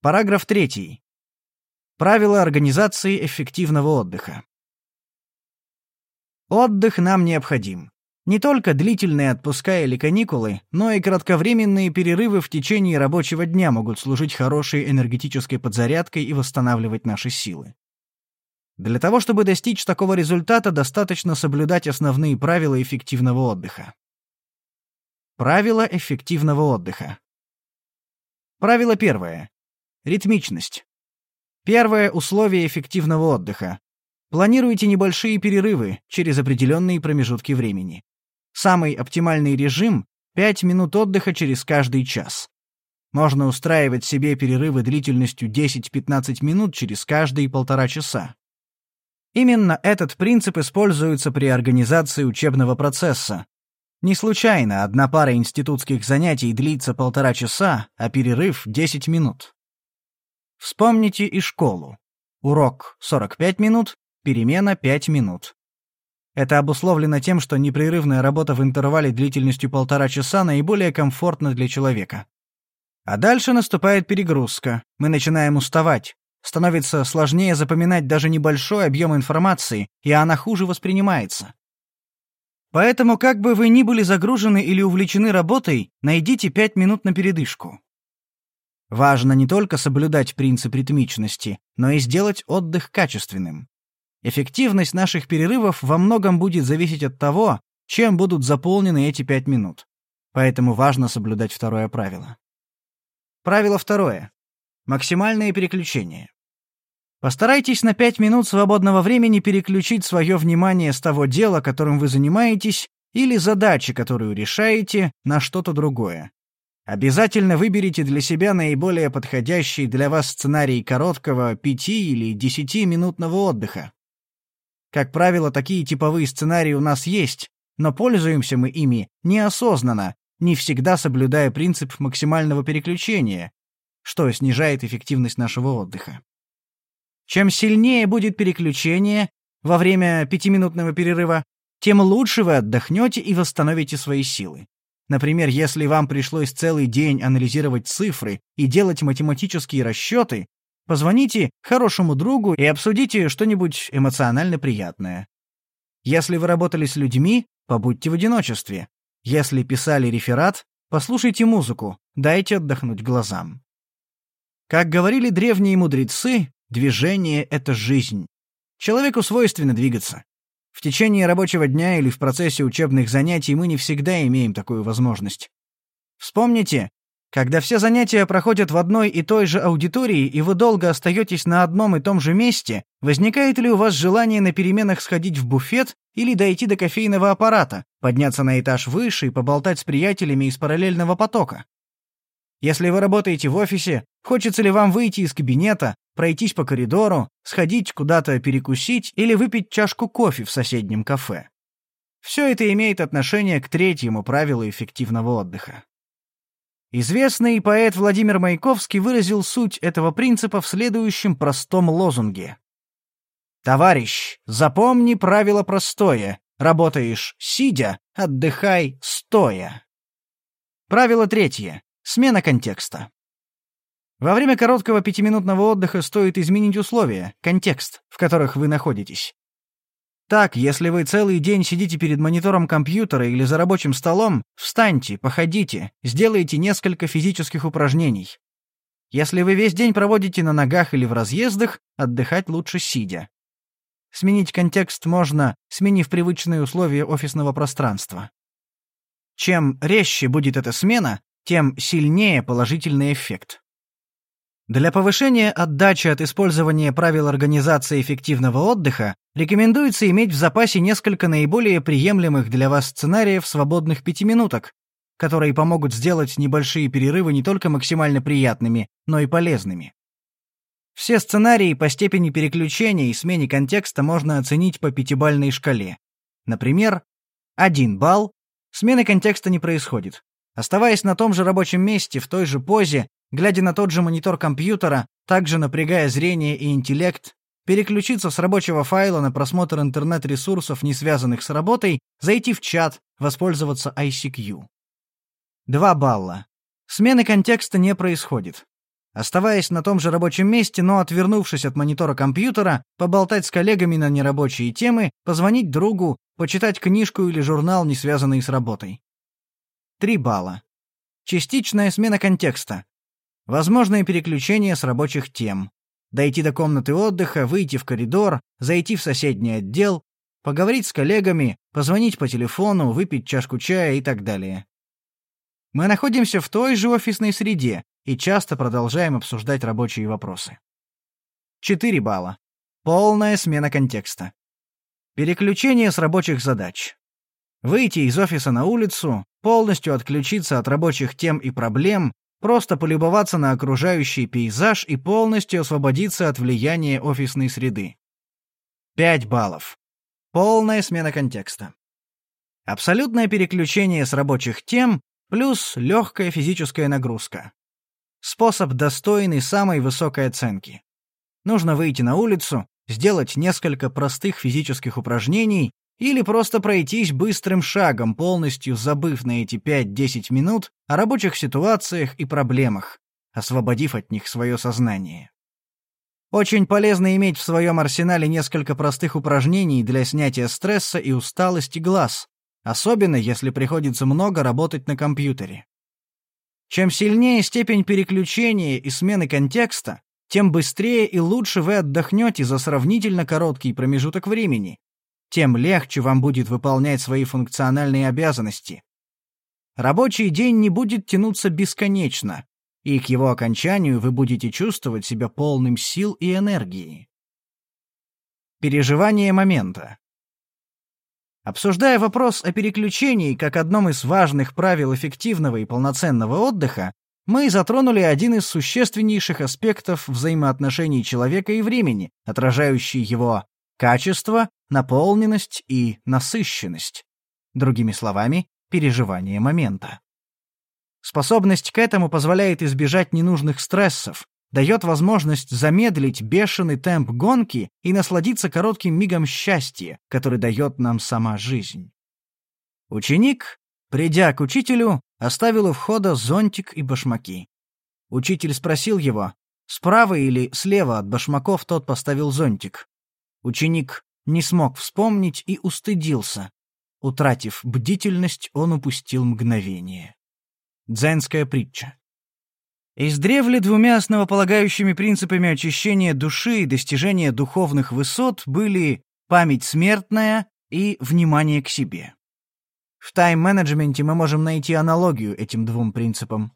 Параграф 3. Правила организации эффективного отдыха. Отдых нам необходим. Не только длительные отпуска или каникулы, но и кратковременные перерывы в течение рабочего дня могут служить хорошей энергетической подзарядкой и восстанавливать наши силы. Для того, чтобы достичь такого результата, достаточно соблюдать основные правила эффективного отдыха. Правила эффективного отдыха. Правило первое. Ритмичность. Первое условие эффективного отдыха. Планируйте небольшие перерывы через определенные промежутки времени. Самый оптимальный режим — 5 минут отдыха через каждый час. Можно устраивать себе перерывы длительностью 10-15 минут через каждые полтора часа. Именно этот принцип используется при организации учебного процесса. Не случайно одна пара институтских занятий длится полтора часа, а перерыв — 10 минут. Вспомните и школу. Урок — 45 минут, перемена — 5 минут. Это обусловлено тем, что непрерывная работа в интервале длительностью полтора часа наиболее комфортна для человека. А дальше наступает перегрузка. Мы начинаем уставать. Становится сложнее запоминать даже небольшой объем информации, и она хуже воспринимается. Поэтому, как бы вы ни были загружены или увлечены работой, найдите 5 минут на передышку. Важно не только соблюдать принцип ритмичности, но и сделать отдых качественным. Эффективность наших перерывов во многом будет зависеть от того, чем будут заполнены эти пять минут. Поэтому важно соблюдать второе правило. Правило второе. Максимальное переключение. Постарайтесь на пять минут свободного времени переключить свое внимание с того дела, которым вы занимаетесь, или задачи, которую решаете, на что-то другое. Обязательно выберите для себя наиболее подходящий для вас сценарий короткого 5 или 10-минутного отдыха. Как правило, такие типовые сценарии у нас есть, но пользуемся мы ими неосознанно, не всегда соблюдая принцип максимального переключения, что снижает эффективность нашего отдыха. Чем сильнее будет переключение во время пятиминутного перерыва, тем лучше вы отдохнете и восстановите свои силы. Например, если вам пришлось целый день анализировать цифры и делать математические расчеты, позвоните хорошему другу и обсудите что-нибудь эмоционально приятное. Если вы работали с людьми, побудьте в одиночестве. Если писали реферат, послушайте музыку, дайте отдохнуть глазам. Как говорили древние мудрецы, движение — это жизнь. Человеку свойственно двигаться. В течение рабочего дня или в процессе учебных занятий мы не всегда имеем такую возможность. Вспомните, когда все занятия проходят в одной и той же аудитории, и вы долго остаетесь на одном и том же месте, возникает ли у вас желание на переменах сходить в буфет или дойти до кофейного аппарата, подняться на этаж выше и поболтать с приятелями из параллельного потока? Если вы работаете в офисе, хочется ли вам выйти из кабинета, пройтись по коридору, сходить куда-то перекусить или выпить чашку кофе в соседнем кафе? Все это имеет отношение к третьему правилу эффективного отдыха. Известный поэт Владимир Маяковский выразил суть этого принципа в следующем простом лозунге. «Товарищ, запомни правило простое. Работаешь сидя, отдыхай стоя». Правило третье. Смена контекста. Во время короткого пятиминутного отдыха стоит изменить условия, контекст, в которых вы находитесь. Так, если вы целый день сидите перед монитором компьютера или за рабочим столом, встаньте, походите, сделайте несколько физических упражнений. Если вы весь день проводите на ногах или в разъездах, отдыхать лучше сидя. Сменить контекст можно, сменив привычные условия офисного пространства. Чем резче будет эта смена, тем сильнее положительный эффект. Для повышения отдачи от использования правил организации эффективного отдыха рекомендуется иметь в запасе несколько наиболее приемлемых для вас сценариев свободных пятиминуток, которые помогут сделать небольшие перерывы не только максимально приятными, но и полезными. Все сценарии по степени переключения и смене контекста можно оценить по пятибалльной шкале. Например, 1 балл — смены контекста не происходит. Оставаясь на том же рабочем месте, в той же позе, глядя на тот же монитор компьютера, также напрягая зрение и интеллект, переключиться с рабочего файла на просмотр интернет-ресурсов, не связанных с работой, зайти в чат, воспользоваться ICQ. 2 балла. Смены контекста не происходит. Оставаясь на том же рабочем месте, но отвернувшись от монитора компьютера, поболтать с коллегами на нерабочие темы, позвонить другу, почитать книжку или журнал, не связанный с работой. 3 балла. Частичная смена контекста. Возможное переключение с рабочих тем. Дойти до комнаты отдыха, выйти в коридор, зайти в соседний отдел, поговорить с коллегами, позвонить по телефону, выпить чашку чая и так далее. Мы находимся в той же офисной среде, и часто продолжаем обсуждать рабочие вопросы. 4 балла. Полная смена контекста. Переключение с рабочих задач. Выйти из офиса на улицу, полностью отключиться от рабочих тем и проблем, просто полюбоваться на окружающий пейзаж и полностью освободиться от влияния офисной среды. 5 баллов. Полная смена контекста. Абсолютное переключение с рабочих тем плюс легкая физическая нагрузка. Способ достойный самой высокой оценки. Нужно выйти на улицу, сделать несколько простых физических упражнений или просто пройтись быстрым шагом, полностью забыв на эти 5-10 минут о рабочих ситуациях и проблемах, освободив от них свое сознание. Очень полезно иметь в своем арсенале несколько простых упражнений для снятия стресса и усталости глаз, особенно если приходится много работать на компьютере. Чем сильнее степень переключения и смены контекста, тем быстрее и лучше вы отдохнете за сравнительно короткий промежуток времени, тем легче вам будет выполнять свои функциональные обязанности. Рабочий день не будет тянуться бесконечно, и к его окончанию вы будете чувствовать себя полным сил и энергии. Переживание момента. Обсуждая вопрос о переключении как одном из важных правил эффективного и полноценного отдыха, мы затронули один из существеннейших аспектов взаимоотношений человека и времени, отражающий его качество, наполненность и насыщенность. Другими словами, переживание момента. Способность к этому позволяет избежать ненужных стрессов, дает возможность замедлить бешеный темп гонки и насладиться коротким мигом счастья, который дает нам сама жизнь. Ученик, придя к учителю, оставил у входа зонтик и башмаки. Учитель спросил его, справа или слева от башмаков тот поставил зонтик. Ученик не смог вспомнить и устыдился. Утратив бдительность, он упустил мгновение. Дзенская притча. Издревле двумя основополагающими принципами очищения души и достижения духовных высот были память смертная и внимание к себе. В тайм-менеджменте мы можем найти аналогию этим двум принципам.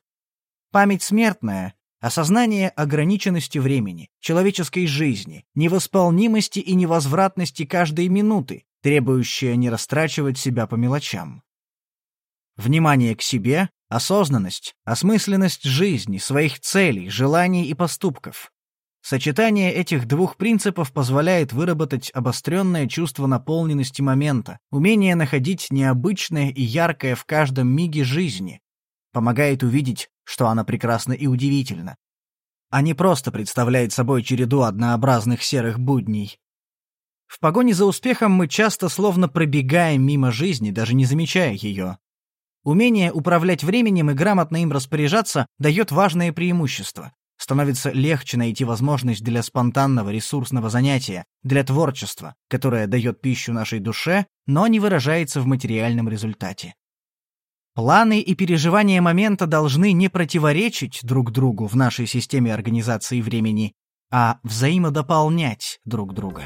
Память смертная — осознание ограниченности времени, человеческой жизни, невосполнимости и невозвратности каждой минуты, требующая не растрачивать себя по мелочам. Внимание к себе осознанность, осмысленность жизни, своих целей, желаний и поступков. Сочетание этих двух принципов позволяет выработать обостренное чувство наполненности момента, умение находить необычное и яркое в каждом миге жизни, помогает увидеть, что она прекрасна и удивительна, а не просто представляет собой череду однообразных серых будней. В погоне за успехом мы часто словно пробегаем мимо жизни, даже не замечая ее. Умение управлять временем и грамотно им распоряжаться дает важное преимущество. Становится легче найти возможность для спонтанного ресурсного занятия, для творчества, которое дает пищу нашей душе, но не выражается в материальном результате. Планы и переживания момента должны не противоречить друг другу в нашей системе организации времени, а взаимодополнять друг друга.